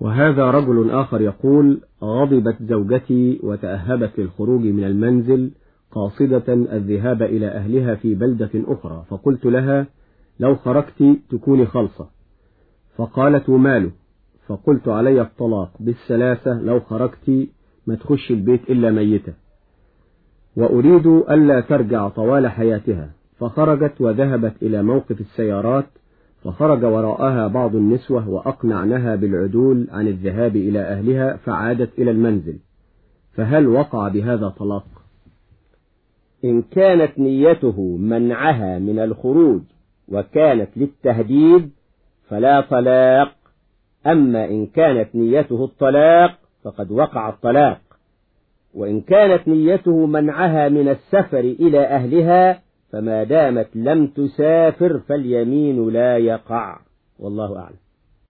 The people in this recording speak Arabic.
وهذا رجل آخر يقول غضبت زوجتي وتأهبت للخروج من المنزل قاصدة الذهاب إلى أهلها في بلدة أخرى فقلت لها لو خرجت تكوني خلصة. فقالت وماله؟ فقلت علي الطلاق. بالثلاثة لو خرجت ما تخش البيت إلا ميتة. وأريد ألا ترجع طوال حياتها. فخرجت وذهبت إلى موقف السيارات فخرج وراءها بعض النسوة وأقنعنها بالعدول عن الذهاب إلى أهلها فعادت إلى المنزل. فهل وقع بهذا طلاق؟ إن كانت نيته منعها من الخروج وكانت للتهديد فلا طلاق. أما إن كانت نيته الطلاق فقد وقع الطلاق. وإن كانت نيته منعها من السفر إلى أهلها فما دامت لم تسافر فاليمين لا يقع. والله أعلم.